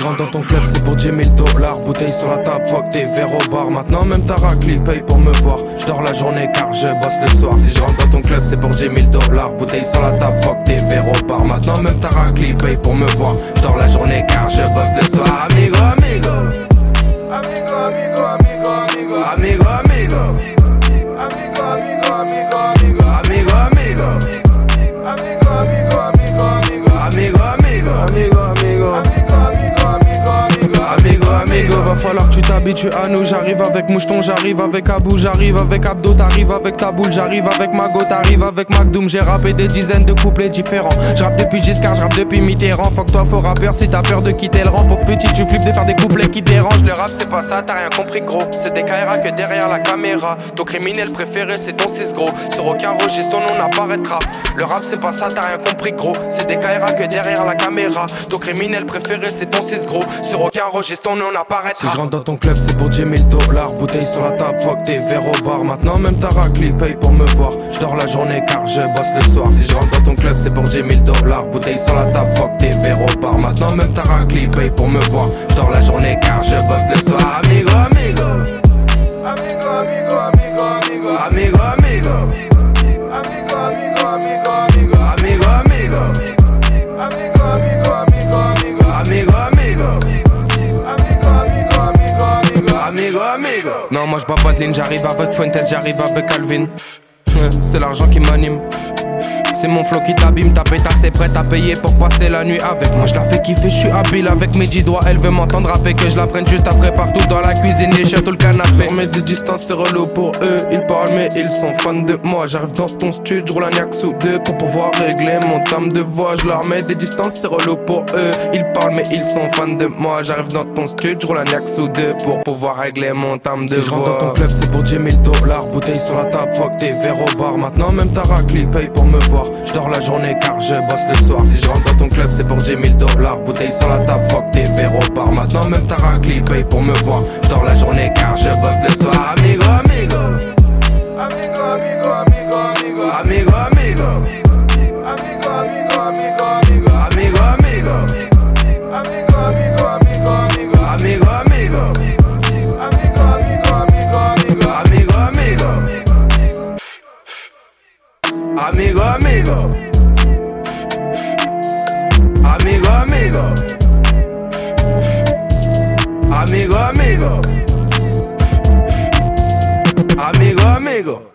je rentre dans ton club, c'est pour 10 000 dollars. Bouteille sur la table, fuck tes verres au bar. Maintenant, même ta racli paye pour me voir. Je dors la journée car je bosse le soir. Si je rentre dans ton club, c'est pour 10 000 dollars. Bouteille sur la table, fuck tes verres au bar. Maintenant, même ta racli paye pour me voir. Je dors la journée car je bosse le soir. Amigo. Amigo, amigo, amigo, amigo. Amigo, amigo. Amigo, amigo, amigo, amigo. Amigo, amigo. Amigo, amigo, amigo, amigo. Amigo, amigo. Amigo, à nous. J'arrive avec Moucheton, j'arrive avec Abou, j'arrive avec Abdo, t'arrives avec ta boule, j'arrive avec Mago, t'arrives avec McDoom. J'ai rappé des dizaines de couplets différents. J'rappe depuis Giscard, j'rappe depuis Mitterrand. Fuck toi, faux rappeur, si t'as peur de quitter le rang. Pauvre petit, tu flippes de faire des couplets qui dérangent. Le rap, c'est pas ça, t'as rien compris, gros. C'est des KRA que derrière la caméra. Ton criminel préféré, c'est ton 6 gros. Sur aucun registre, ton nom n'apparaîtra. Le rap, c'est pas ça, t'as rien compris, gros. C'est des KRA que derrière la caméra. Ton criminel préféré, c'est ton 6 gros. Sur aucun registre, ton nom n'apparaîtra. Si je rentre dans ton club, c'est pour 10 000 dollars. Bouteille sur la table, fuck tes verres au bar. Maintenant, même ta racli paye pour me voir. Je dors la journée car je bosse le soir. Si je rentre dans ton club, c'est pour 10 000 dollars. Bouteille sur la table, fuck tes verres au bar. Maintenant, même ta racli paye pour me voir. Je dors la journée car je bosse le soir. Amigo. Amigo. Non, moi je bats pas de ligne, j'arrive avec Fuentes, j'arrive avec Calvin. C'est l'argent qui m'anime. C'est mon flow qui t'abîme, ta pétasse est prête à payer pour passer la nuit avec moi. Je la fais kiffer, je suis habile avec mes dix doigts. Elle veut m'entendre rapper, que je la prenne juste après partout dans la cuisine et tout le canapé. On met de distance, c'est relou pour eux. Ils parlent, mais ils sont fans de moi. J'arrive dans ton studio, je roule un yak sous deux pour pouvoir régler mon time de voix. Je leur mets des distances, c'est relou pour eux. Ils parlent, mais ils sont fans de moi. J'arrive dans ton studio, je roule un yak sous deux pour pouvoir régler mon time de Si je rentre voix. dans ton club, c'est pour 10 000 dollars. Bouteille sur la table, fuck tes verres au bar. Maintenant, même ta racli paye pour me voir. Je dors la journée car je bosse le soir. Si je rentre dans ton club, c'est pour 10 000 dollars. Bouteille sur la table, fuck tes verres bar. Maintenant, même ta racli paye pour me voir. Je dors la journée car je bosse le soir. Amigo, amigo, amigo, amigo. Amigo, amigo. Amigo, Amigo, amigo. Amigo, amigo. Amigo, amigo.